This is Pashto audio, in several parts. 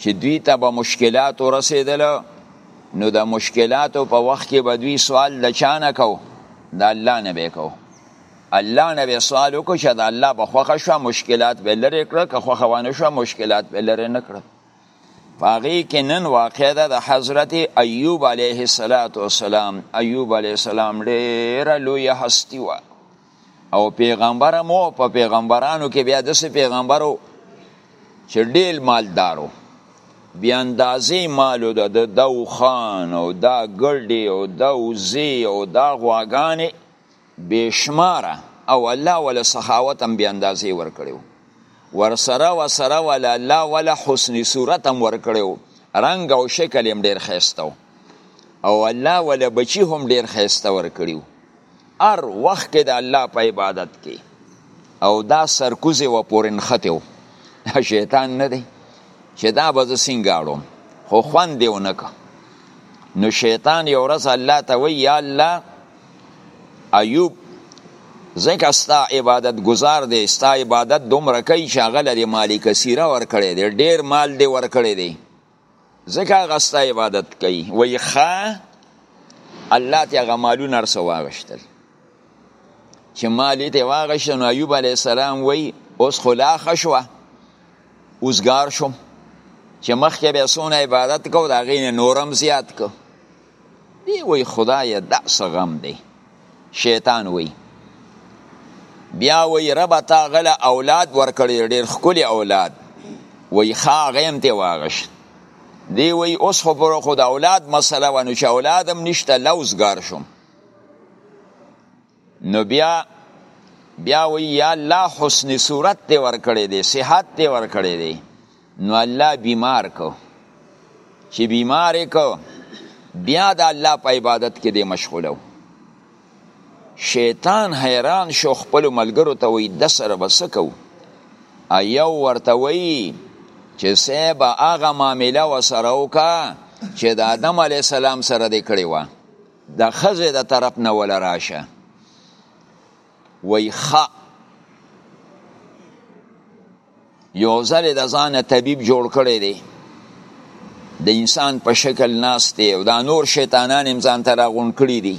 چې دوی ته به مشکلات ورسېدل نو د مشکلاتو په وخت کې به دوی سوال د چا نه کو د الله نه به کو الله نه به سوال وکړو چې د الله به خوښه شوه مشکلات به لرې کړه که خوښه وانه شوه مشکلات به لرې نه کړه په هغې کې نن واقع ده د حضرت ایوب علیه السلام ایوب علیه السلام ډېره لویه هستي وه او پیغمبر مو په پیغمبرانو کې بیا داسې پیغمبرو چې ډېر مالدارو بیا اندازې مالو د دا دو خان او دا ګډې او دا وزې او دا غواګانې بېشماره او الله ولا سخاوت هم بیا اندازې ورکړو ورسره وسره ولا الله ولا حسن صورت هم ورکړو رنګ او شکل هم ډېر خیستو او الله ولا بچی هم ډېر خیسته ورکړو ار وخت کې د الله په عبادت کې او دا سرکوزه و پورن ختیو شیطان نه دی چې دا به سنگاړم خو خوان دیو نه که نو شیطان یو ورځ الله ته وی یا الله ایوب زکه ستا عبادت گزار دی ستا عبادت دومره کوي چې هغه لري مالک سیره ورکړی دی ډیر مال دی ورکړی دی ځکه هغه ستا عبادت کوي وایي ښه الله ته هغه مالونه هر څه واغشتل چې مالې ته واغشته نو ایوب علیه السلام وایي اوس خو لا ښه شوه اوزګار شوم چې مخکې به څونه عبادت کو د هغې نه نورم زیات کو دی وی خدای دا څه غم دی شیطان وی بیا وی رب تا غل اولاد ورکړی ډیر خکلی اولاد وی خا غیم تی واغش دی وی اوس خو پر خود اولاد مسله ونو چې اولادم نشته لوز گار شم نو بیا بیا وی یا الله حسن صورت دی ورکړی دی صحت دی ورکړی دی نو الله بیمار کو چې بیمار کو بیا د الله په عبادت کې دی مشغولو شیطان حیران شو خپل ملګرو ته وی د سره بسکو ایو ورته وی چې سبا هغه معامله وسره وکا چې د آدم علی السلام سره دې کړی و د خزه د طرف نه ول راشه وای خ یو ځل د ځان طبيب جوړ کړی دی د انسان په شکل ناست دی او دا نور شیطانان هم ځان ته راغونډ کړي دي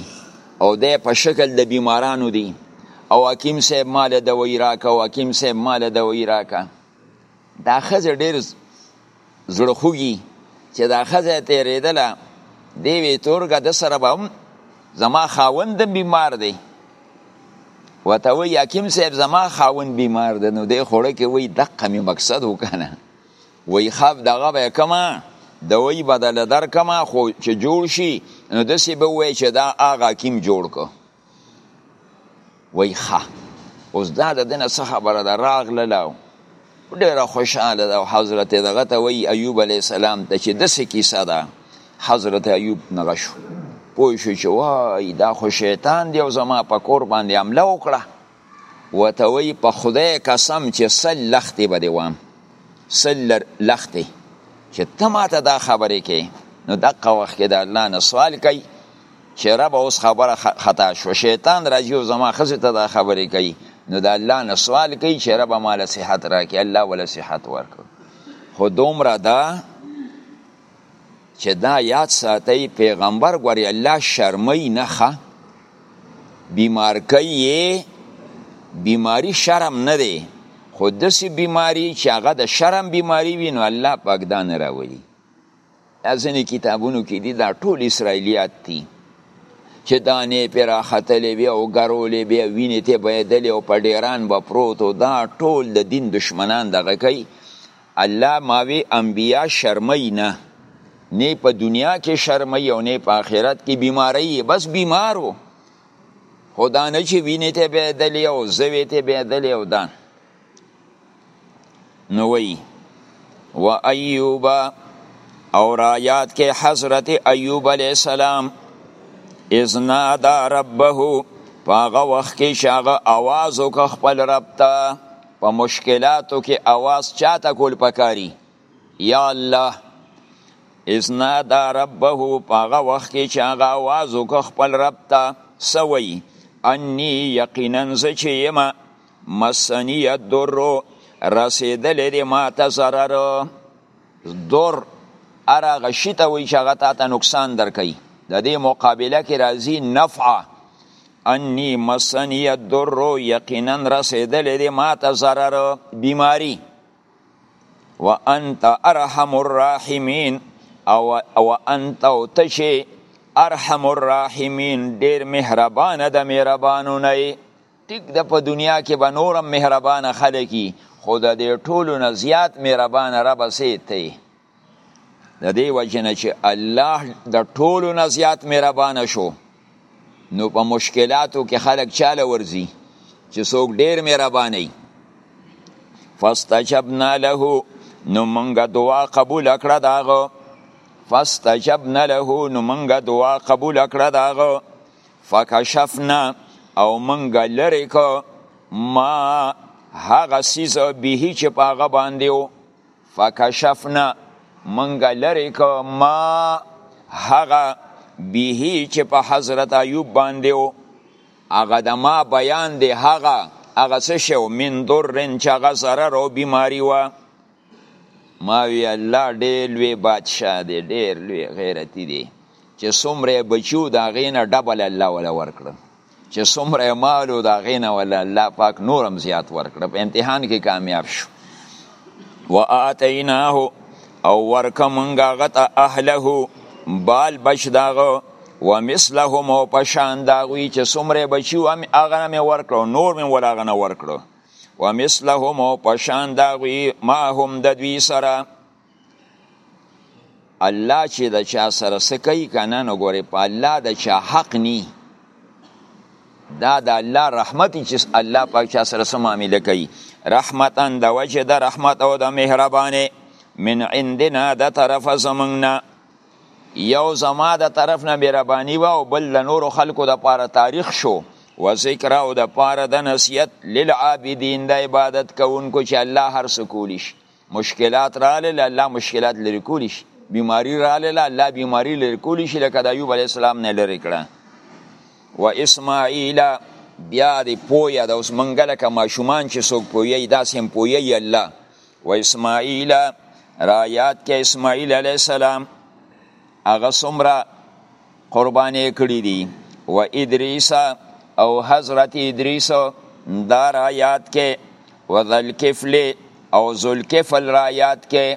او دی په شکل د بیمارانو دی او حکیم صاحب مال دوی راکه او حکیم صاحب مال دوی راکه دا خزه ډیر زړه خوږي چې دا خزه تیرېدله دی وی تورګه د سره به هم زما خاوند بیمار دی وته وی حکیم صاحب زما خاوند بیمار دی نو دی خوړه کې وی دقه می مقصد وکنه وی خاب دغه به کما دوی بدل در کما خو چې جوړ شي نو دسی به وی چې دا آغا کیم جوړ کو وای ښه اوس دا د دنه څه خبره ده راغله لاو ډیره خوشاله ده حضرت دغه ته وای ایوب علی السلام ته چې دسه کیسه ده حضرت ایوب نغه شو پوه شو چې وای دا خو شیطان دی او زما په کور باندې حمله وکړه وته وی په خدای قسم چې سل لختې به دی وام سل لختې چې ته ماته دا خبرې کې نو دقه وخت کې د الله نه سوال کوي چې رب اوس خبره خطا شو شیطان راځي او زما خزه ته دا خبرې کوي نو د الله نه سوال کوي چې رب مال صحت راکړي الله ولا صحت ورکړي خو دومره دا چې دا یاد ساتي پیغمبر ګوري الله شرمي نه ښه بیمار کوي بیماری شرم نه دی خو داسې بیماری چې هغه د شرم بیماری وي نو الله پاک دا نه راولي دا ځینې کتابونو کې دي دا ټول اسرائیلیات دي چې دانې پې راختلې وي او ګرولې بیا وینې تې بهېدلې او په ډیران به پروت او دا ټول د دین دشمنان دغه کوي الله ماوی انبیا شرمۍ نه نی په دنیا کې شرمۍ او نی په آخرت کې بیماری بس بیمارو خدا نه چې وینې ته بهدلې او زوې ته بهدلې او دا نو وی و ایوب او رایات کې حضرت ایوب علیه السلام ازنا دا ربه پاغه وخت کې شاغه आवाज وک خپل رب ته په مشکلاتو کې اواز چاته کول پکاري یا الله اسنا دا ربه پاغه وخت کې چې هغه आवाज وکړ خپل رب ته سوي اني یقینا زچې یما مسنی الدر رسیدلې دې ما ته zarar ضر هر هغه شي ته وایي چې هغه تا ته نقصان درکوي د دې مقابله کې راځي نفع انی مسنی الضر یقینا رسیدلې دې ما ته ضرر بیماری وانت ارحم الراحمین او وانت او تشي ارحم الراحمین ډیر مهربان د مهربانو نه ټیک ده په دنیا کې به نورم مهربانه خلک وي خو د دې ټولو نه زیات مهربانه ربه سې ته یې د دې وجې نه چې الله د ټولو نه زیات مهربانه شو نو په مشکلاتو کې خلک چاله ورځي چې څوک ډېر مهربانه وي فاستجبنا له نو مونږه دعا قبول کړه داغه فاستجبنا له نو مونږه دعا قبول کړه داغه فکشفنا او منګه لری کو ما هغه سیز به چې په هغه باندې و فکشفنا منګه لری کو ما هغه به چې په حضرت ایوب باندې و هغه د ما بیان دی هغه هغه څه شو من درن چې هغه ضرر او بیماری و ما وی الله ډیر لوی بادشاه دی ډیر لوی غیرتی دی چې څومره بچو دا غینه ډبل الله ولا ورکړ چې څومره مالو دا غینه ولا الله پاک نورم زیات ورکړ په امتحان کې کامیاب شو واتیناه او ورکه مونږه غته اهله بال بچ داغه ومثلهم او پشان داغوی چې څومره بچو هم هغه مې ورکړو نور مې ولا غنه ورکړو ومثلهم او پشان دا غوی ما هم د دوی سره الله چې د چا سره سکی کنه نو ګوره په الله د چا حق نی دا د الله رحمت چې الله پاک چا سره سم معاملې کوي رحمتا د وجه د رحمت او د مهربانه من عندنا د طرف زمنګنا یو زما د طرف نه مهرباني وه او بل د نورو خلکو د پاره تاریخ شو و ذکر او د پاره د نصیحت للعابدین د عبادت کوونکو چې الله هر څه کولی شي مشکلات رااله له الله مشکلات لري کولی شي بیماری رااله له الله بیماری لري کولی شي لکه د ایوب علی السلام نه لري کړه و اسماعیل بیا دی پویا د اوس منګله کما شومان چې څوک پویی داسې هم پویی الله و اسماعیل را یاد کې اسماعیل علی السلام هغه څومره قربانې کړې دي و ادریس او حضرت ادریس دا را یاد کې و ذلکفل او ذلکفل را یاد کې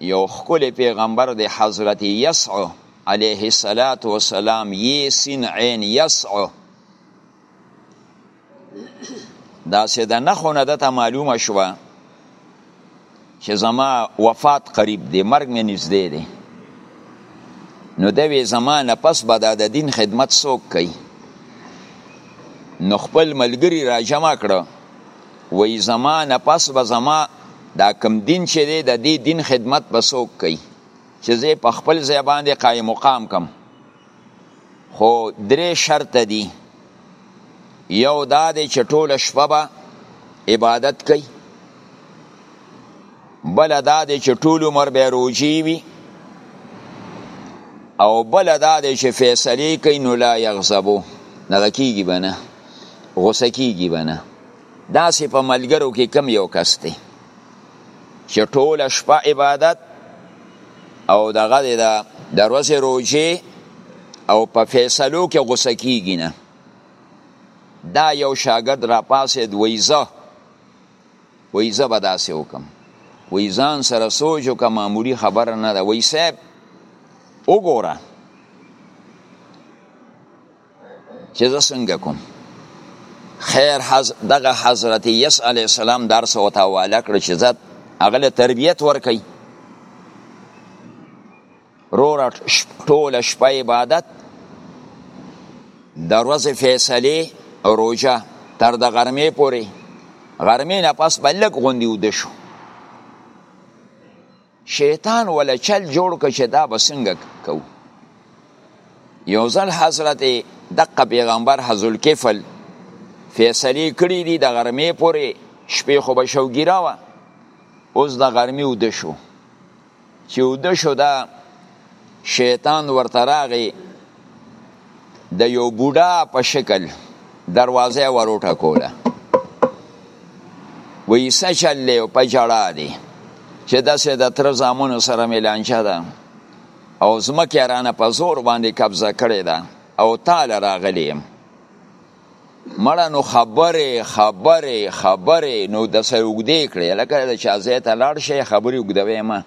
یو خکل پیغمبر دی حضرت یسعو علیه السلام و سلام یی سین عین یسعو دا سه د نخو نه دته معلومه شوه چې زما وفات قریب دی مرګ مې نږدې دی نو د وی زمانه پس به د دین خدمت څوک کوي نو خپل ملګری را جمع کړو وای زما نه پس به زما دا کم دین چې دی د دې دین خدمت به څوک کوي چې زه په خپل ځای باندې قایم مقام کم خو درې شرط دي یو دا دی چې ټوله شپه به عبادت کوي بل دا دی چې ټول عمر به روجي وي او بل دا دی چې فیصله کوي نو لا یغضبو نه کیږي بنه غوسه کیږي به نه داسې په ملګرو کې کم یو کس دی چې ټوله شپه عبادت او دغه د د ورځې روژې او په فیصلو کې غوسه کیږي نه دا یو شاګرد را پاسېد وایي زه وایي زه به داسې وکړم وایي ځان سره سوچ وکړه معمولي خبره نه ده وایي صاحب وګوره چې زه څنګه کوم خیر حز دغه حضرت یس علی السلام درس او تاواله کړ چې زه هغه له تربیت ورکي رور ټول شپه عبادت د ورځې فیصله روجه تر د غرمې پورې غرمې نه پس بلک غوندي ود شو شیطان ولا چل جوړ ک چې دا به څنګه کو یو ځل حضرت دقه پیغمبر حذل کفل فیصله کړی دی د غرمې پورې شپې خو به شوګیرا و اوس د غرمې ود شو چې ود شو دا شیطان ورته راغی د یو بوډا په شکل دروازه وروټه کوله وی څه چل دی په جړا دی چې داسې د تر زامونو سره ملانچه ده او زمکه رانه په زور باندې قبضه کړې ده او تاله راغلی یم مړه نو خبره خبره خبره نو د سوګدې کړې لکه د چا زیته لاړ شي خبرې وګدوي ما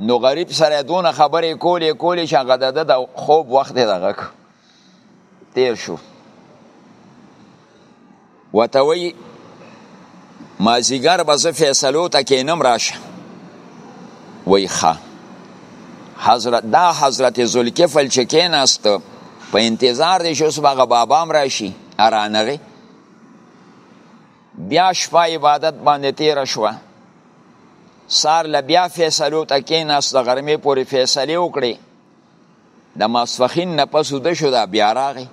نو غریب سره دونه خبرې کولې کولې چې هغه د د خوب وخت دغه تیر شو وته وی مازیګر به زه فیصلو ته کینم راشه وی ښه حضرت دا حضرت ذوالکفل چې کیناست په انتظار دی چې اوس به هغه بابام راشي ارانغې بیا شپه عبادت باندې تیر شوه سار له بیا فیصلو ته کېناست د غرمې پورې فیصلې وکړې د ماسپښین نه پس وده شو دا بیا راغی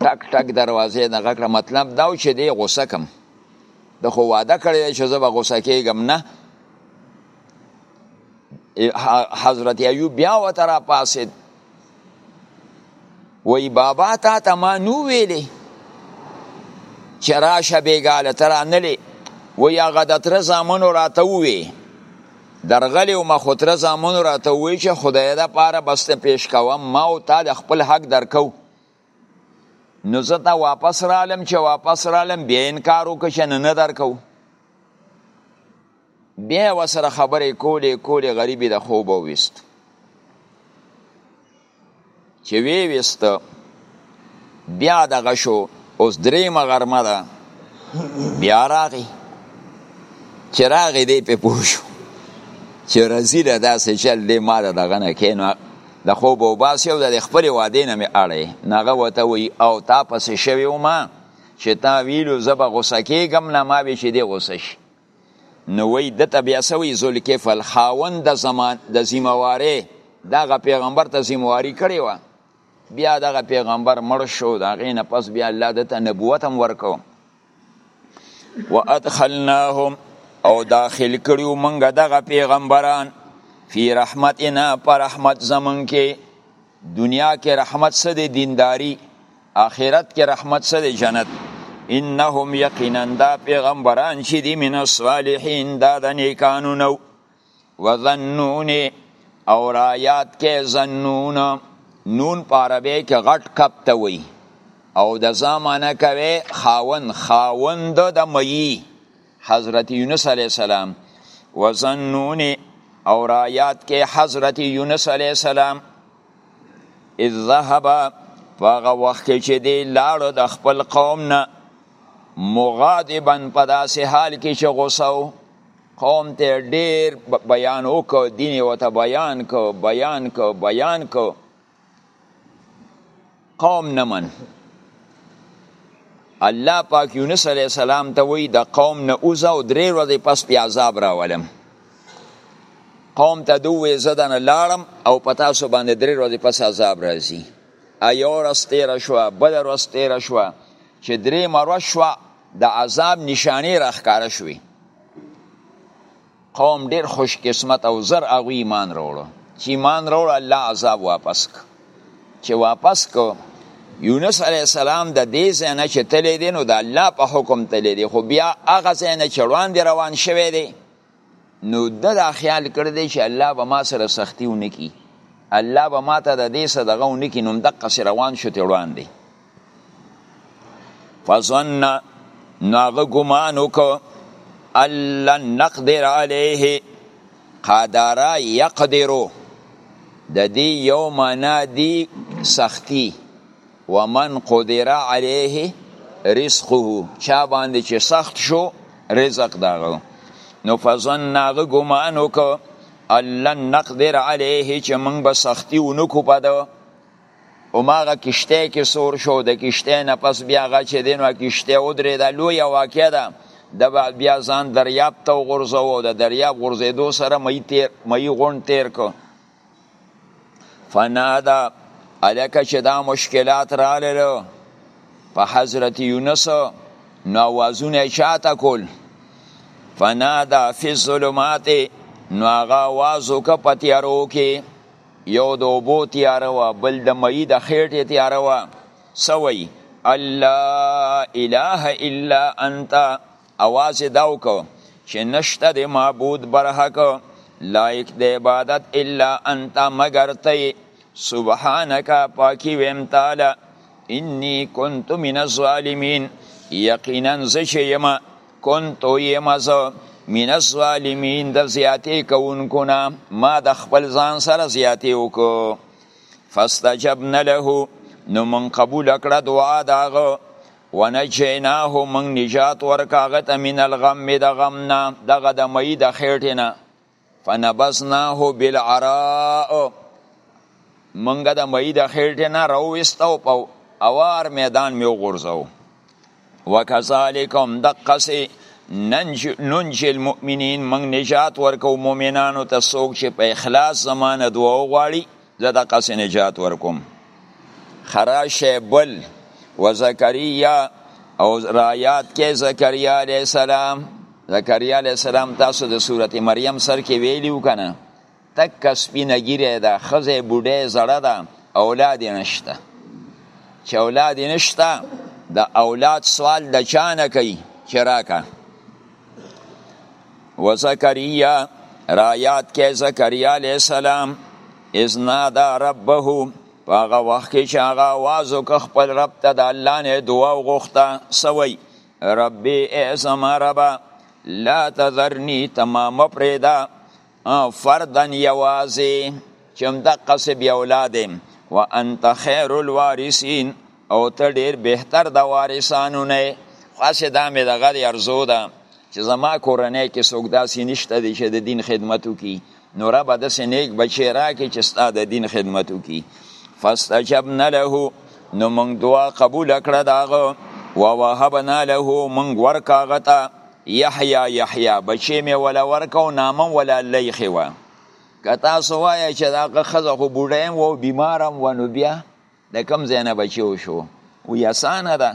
ټک ټک دروازې دغه کړه مطلب دا و چې دی غوسه کم د خو واده کړی چې زه به غوسه کېږم نه حضرت ایوب بیا وته راپاسېد وی بابا تا ته ما نو ویلې چې راشه بیګاله ته رانلې وی هغه د تره زامنو راته ووی درغلی وم خو تره زامنو راته ووی چې خدای دپاره بس ته پیش کوم ما او تا د خپل حق درکو نو زه ته واپس رالم چې واپس رالم بیا انکار وکړه چې نه نه درکو بیا یې ورسره خبرې کولې کولې غریب یې د خوبه وویست چې ویې ویست بیا دغه شو اوس درېیمه غرمه ده بیا راغی چې راغی دی پې پوه شو چې رزي له داسې چل دی ما د دغه نه کې نو د خوب او باس یو د خپل واده نه می اړې ناغه وته وی او تا پس شوی و ما چې تا ویلو زب غوسه کېږم نه ما به چې دی غوسه شي نو وی دته بیا سوی ذوالکفل خاوند د زمان د ذمہواری دغه پیغمبر ته ذمہواری کړی و بیا دغه پیغمبر مړ شو دا غینه پس بیا الله دته نبوت هم ورکو وادخلناهم او داخل کړیو منګه دغه پیغمبران فی رحمتنا پر رحمت زمون کې دنیا کې رحمت سره دینداری اخرت کې رحمت څه دی جنت انهم یقینا دا پیغمبران چې دي من الصالحین دا د نیکانو نو وظنون او رایات کې ظنون نون پاربه کې غټ کپ ته وي او د زمانه کوي خاون خاوند د مئی حضرت یونس علی السلام وظنون او رایات کې حضرت یونس علی السلام اذ ذهب فغه وخت کې چې دی لاړو د خپل قوم نه مغاضبا په داسې حال کې چې غوسه قوم ته ډیر بیان وکړ دین یې ورته بیان کو بیان کو بیان کو قوم نه من الله پاک یونس علیه السلام ته وی د قوم نه اوزه او درې ورځې پس بیا عذاب راولم قوم ته دوی زه دنه لاړم او په تاسو باندې درې ورځې پس عذاب راځي یو ورځ تېره شوه بله ورځ تېره شوه چې درېیمه ورځ شوه د عذاب نشانې راښکاره شوې قوم ډیر خوش قسمت او زر هغه ایمان وروړو چې ایمان وروړو الله عذاب واپس ک چې واپس کو یونس علی السلام د دې زنه چې تلې دي نو د الله په حکم تلې دي خو بیا هغه زنه چې روان دي روان شوی دی نو د دا خیال کړ دی چې الله به ما سره سختی ونکي الله به ما ته د دې صدقه ونکي نو دقه روان شو ته روان دی فظن نو هغه ګمان وکړ الله نقدر علیه قادرا یقدرو د دې یو معنا دی سختی ومن قدر علیه رزقه چا باندې چې سخت شو رزق داغو نو فظن ناغه ګمان وکړ الله نقدر علیه چې موږ به سختی ونکو پدو هماغه کشته کې سور شو د کشته نه پس بیا هغه چې دی نو کشته ودرېده لویه واقع ده د بیا ځان دریاب ته وغورځوه او د دریاب غورځېدو سره مې تیر مې غون تیر کو فنادا الکه چې دا مشکلات رااله په حضرت یونس نو وازونه چاته کول فنادا فی الظلمات نو هغه وازو که پتیارو کې یو د اوبو تیاره وه بل د مئی د خیټې تیاره وه سوی الله اله الا انت اواز داو کو چې نشته د معبود برحق لایق د عبادت الا انت مگر ته سبحانك پاکی ویم تعالی انی كنت من الظالمین یقینا زشه یما كنت يم زه من الظالمين د زیاتې کوونکو نه ما د خپل ځان سره زیاتې وکړو فاستجبنا له نو من قبول کړه دعا داغه ونجیناه من نجات ورکاغه ته من الغم د غم نه دغه د مئی د خېټې نه فنبذناه بالعراء منګه د مئی د خېټې نه راوست او په اوار میدان مې وغورځو وکذالک هم دقسې ننجي المؤمنین من نجات ورکو مؤمنانو ته څوک چې په اخلاص زمانه دعا وغواړي زه د قصې نجات ورکوم خراشه بل و زکریا او رایات کې زکریا علی السلام زکریا علی السلام تاسو د سورته مریم سر کې ویلیو کنه تک سپینه ګیره ده خزه بوډه زړه ده اولاد نشته چې اولاد نشته د اولاد سوال د چانه کوي چې راکه و زکریا را یاد کې زکریا علیه السلام اذ نادا ربه په هغه وخت کې چې هغه آواز وکړ خپل رب ته د الله نه دعا وغوښته سوی ربي ای زما ربه لا تذرني تمام پرېده فردن یوازې چې هم د قصب اولاد و انت خیر الوارثین او ته ډیر بهتر د وارثانو نه خاصه دا مې دغه دی ارزو ده چې زما کورنۍ کې څوک داسې نشته دی چې د دین خدمت وکړي نو رب داسې نیک بچی راکړي چې ستا د دین خدمت وکړي فاستجبنا له نو موږ دعا قبول کړه داغه ووهبنا له موږ ورکاغه ته یحیی یحیی بچی مې ولا ورکه او نامه ولا الله ایښې وه که تاسو وایه چې دا ښځه خو بوډۍ هم وه بیمار هم وه نو بیا د کوم ځای نه بچی وشو وی اسانه ده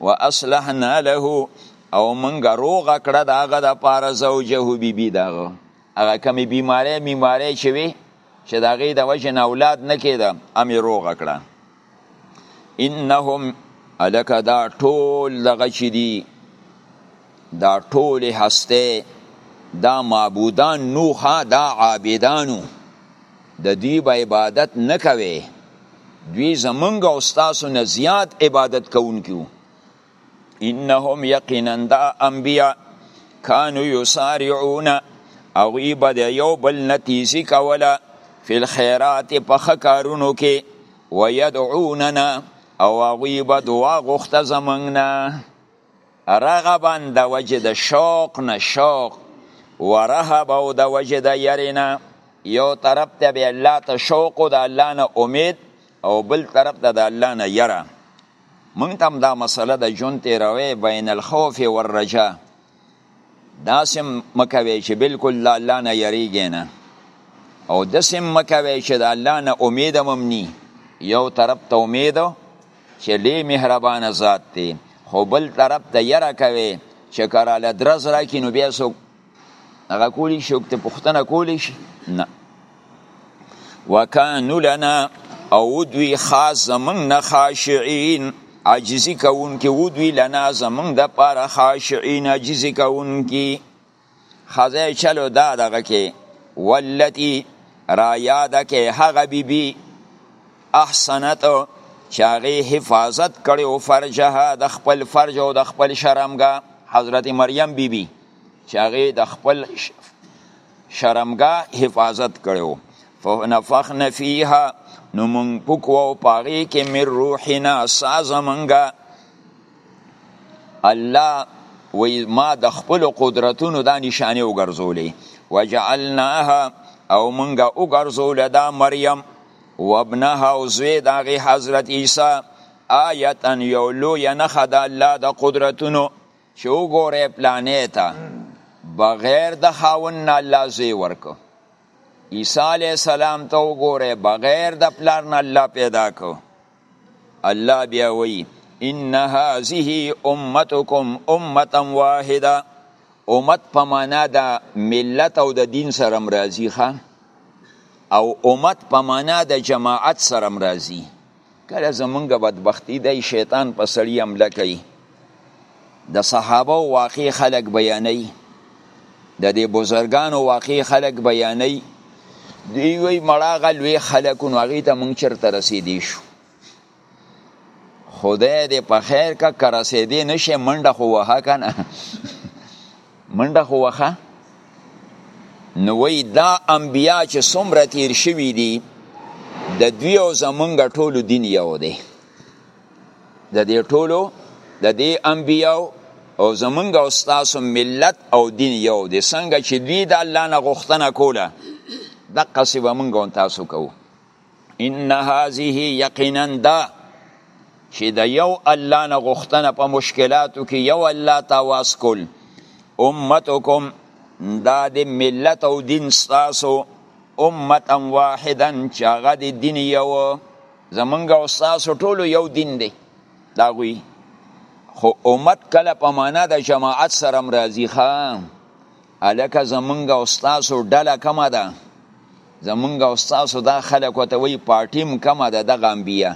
و اصلحنا له او موږ روغه کړه د هغه دپاره زوجه بیبي د هغه هغه کومې بیمارۍ بیمارۍ چې وي چې د هغې د وجې نه اولاد نه کېده هم یې روغه کړه انهم الکه دا ټول دغه چې دي دا ټول هسته دا معبودان نوخه دا عابدانو د دوی به عبادت نه کوي دوی زمونږ او ستاسو نه زیات عبادت کوونکي انهم یقینا دا انبیا کانو یسارعون او ای بد یو بل نتیزی کوله فی الخیرات په خکارونو کې ویدعوننا او هغوی به دعا غوښته زمونږ نه رغبا د وجه د شوق نه شوق ورهب او د وجه د یری نه یو طرف ته به الله ته شوق او د الله نه امید او بل طرف ته د الله نه یره مونږ تم دا مسله د جون تیروي بین الخوف والرجاء دا سم مکوي چې بالکل لا الله نه یریږي نه او د سم مکوي چې د الله نه امید ممنی یو طرف ته امید چې لی مهربان ذات دی خو بل طرف ته یره کوي چې کراله درز راکې نو بیا څوک هغه کولی شي وکړي پوښتنه کولی شي نه وکانو لنا او دوی خاص زمونږ نه خاشعین عاجزي کوونکي و دوی لنا زمونږ د پاره خاشعین عاجزي کوونکي خزه چلو دا دغه کې ولتی را یاد کې هغه بیبي احسنت چې هغه حفاظت کړي او فرجها د خپل فرج او د خپل شرمګه حضرت مریم بیبي بی چې هغه د خپل شرمګاه حفاظت کړو فنفخنا فيها نو مونږ پکو او پاغي کې مر روحنا ساز مونږه الله وی ما د خپل قدرتونو دا نشانه وګرځولې وجعلناها او مونږه وګرځول دا مریم وابنها او زوی داغه حضرت عیسی آیتا یو لوی نخد الله د قدرتونو چې وګوره پلانې ته بغیر د خاون نه الله زوی ورکو عیسی علی السلام ته وګوره بغیر د پلار نه الله پیدا کو الله بیا وی ان هذه امتکم امه واحده امت په معنا د ملت او د دین سره مرضی ښه او امت په معنا د جماعت سره مرضی کله زمونږ بدبختی دی شیطان په سړی حمله کوي د صحابه او واقع خلق بیانوي د دې بزرګانو واقع خلق بیانوي دی وی مړاغه لوی خلقونه هغه ته مونږ چرته رسیدي شو خدای دې په خیر کا کرسې دې نشه منډه خو وه کنه منډه خو وخه نو وی دا انبیا چې څومره تیر شوي دي د دوی او زمونږ ټولو دین یو دی د دې ټولو د دې انبیاو او زمونږ او ستاسو ملت او دین یو دی څنګه چې دوی د الله نه غوښتنه کوله دقسې به مونږ هم تاسو کوو ان هذه یقینا دا چې د یو الله نه غوښتنه په مشکلاتو کې یو الله ته واس کول امتکم دا د ملت او دین ستاسو امتا واحدا چې هغه د دین یو زمونږ او ستاسو ټولو یو دین دی دا غوي خو امت کله په معنا د جماعت سره مرضی خان هلکه زمونږ او ستاسو ډله کمه ده زمونږ او ستاسو دا خلک ورته وایي پارټي هم کمه ده دغه انبیا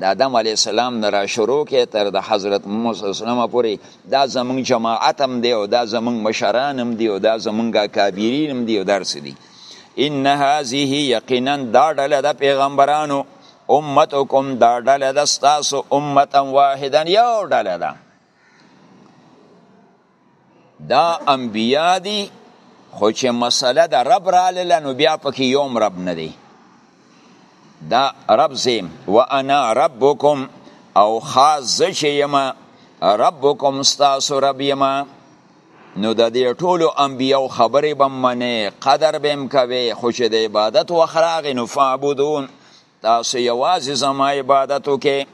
د آدم علیه السلام نه را شروع کې تر د حضرت محمد صلی الله علیه وسلم پورې دا زمونږ جماعت هم دی او دا زمونږ مشران هم دی او دا زمونږ اکابرین هم دی او درس دی ان هذه یقینا دا ډله د پیغمبرانو امتکم دا ډله د ستاسو امتا واحدا یو ډله ده دا انبیا دي خو چې مسله د رب رااله نو بیا پکې یوم رب نه دی دا رب زیم وانا ربکم او خاص زشه یما ربکم استاسو رب یما نو د دې ټولو انبیو خبرې بم منې قدر بم کوي خو چې د عبادت وخراغ نو فعبدون تاسو یوازې زما عبادت وکې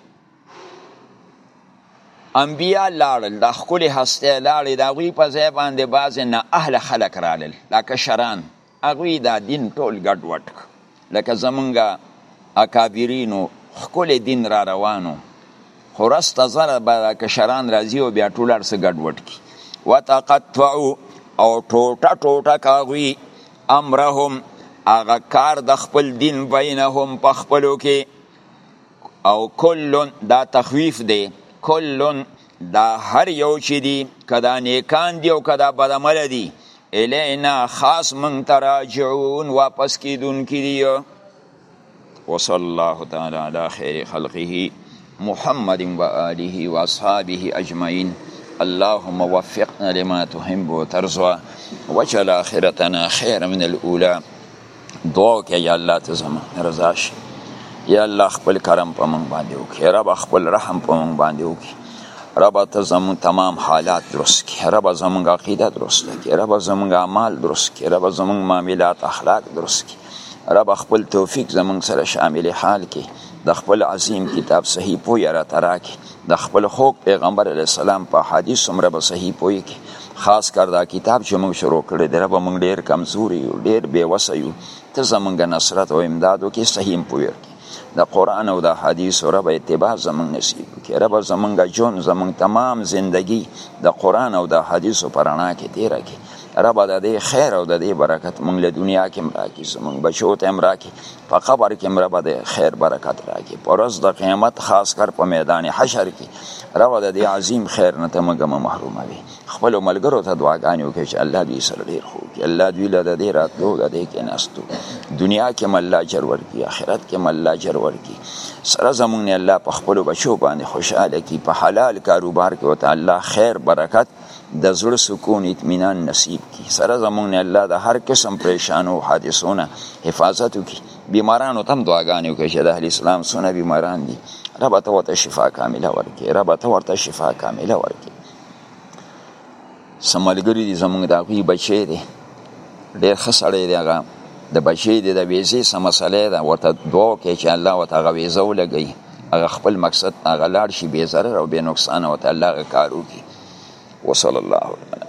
انبیا لاړل دا خکلی هسته لاړی دا غوی په ځای باندې بعضې نه اهل خلق رالل دا کشران هغوی دا دین ټول ګډ وډ لکه زمونږ اکابرینو خکلی دین را روانو خو رس ته زره به دا کشران راځي او بیا ټول ارسه ګډ وډ کی وتقطعو او ټوټه ټوټه کاغوی امرهم هغه کار د خپل دین بینهم په خپلو کې او کل دا تخویف دی کل دا هر یو چې دی کدا نیکان دی او کدا بدعمل دی الینا خاص من تراجعون واپس کیدون کی دی وصلی الله تعالی علی خیر خلقه محمد و آله و اصحابه اجمعین اللهم وفقنا لما تحب وترضى واجعل آخرتنا خيرا من الأولى دعا وکړه یا الله ته زما رضا شي یا الله خپل کرم په مونږ باندې وکړي رب خپل رحم په مونږ باندې وکړي رب ته زمون تمام حالات درست کړي رب زمونږ عقیده درست کړي رب زمونږ اعمال درست کړي رب زمونږ معاملات اخلاق درست کړي رب خپل توفیق زمونږ سره شامل حال کړي د خپل عظیم کتاب صحیح پوی را تراکي د خپل خوږ پیغمبر علی السلام په حدیث څومره به صحیح پوي کی خاص کر دا کتاب چې موږ شروع کړی دی رب موږ ډیر کمزوري یو ډیر بې وسه یو ته زمونږ نصرت او امداد وکړي صحیح پوي د قرآن او د حدیث رب اتباع زمونږ نصیب کړي رب زمونږ جون زمونږ تمام زندگی د قرآن او د حدیث په رڼا کې تیره کړي رب د دې خیر او د دې برکت مونږ له دنیا کې مراکې زمونږ بچو ته مراکې په قبر کې مربه د خیر برکت راکې پر ورځ د قیامت خاص کر په میدان حشر کې رب د دې عظیم خیر نه ته موږ محروم وي خپل ملګرو ته دعاګانې وکړي چې الله دې سره ډیر خو کې الله دې له دې راتلو د دې کې نستو دنیا کې مله اجر ورکړي آخرت کې مله اجر ورکړي سره زمونږ الله په خپل بچو باندې خوشاله کی په حلال کاروبار کې وته الله خیر برکت د زړه سکون اطمینان نصیب کی سره زمونږ نه الله د هر قسم پریشانو حادثونه حفاظت کی بیمارانو تم دعاګانې وکړي چې د اهل اسلام سونه بیماران دي رب ته ورته شفا کامله ورکړي رب ته ورته شفا کامله ورکړي سملګری دي زمونږ د هغوی بچی دی ډېر ښه سړی دی هغه د بچی دی د ویزې څه مسله ده ورته دعا وکړي چې الله ورته هغه ویزه ولګوي هغه خپل مقصد ته هغه لاړ شي بې ضرر او بې نقصان او ته الله هغه کار وکړي وصلی الله علیه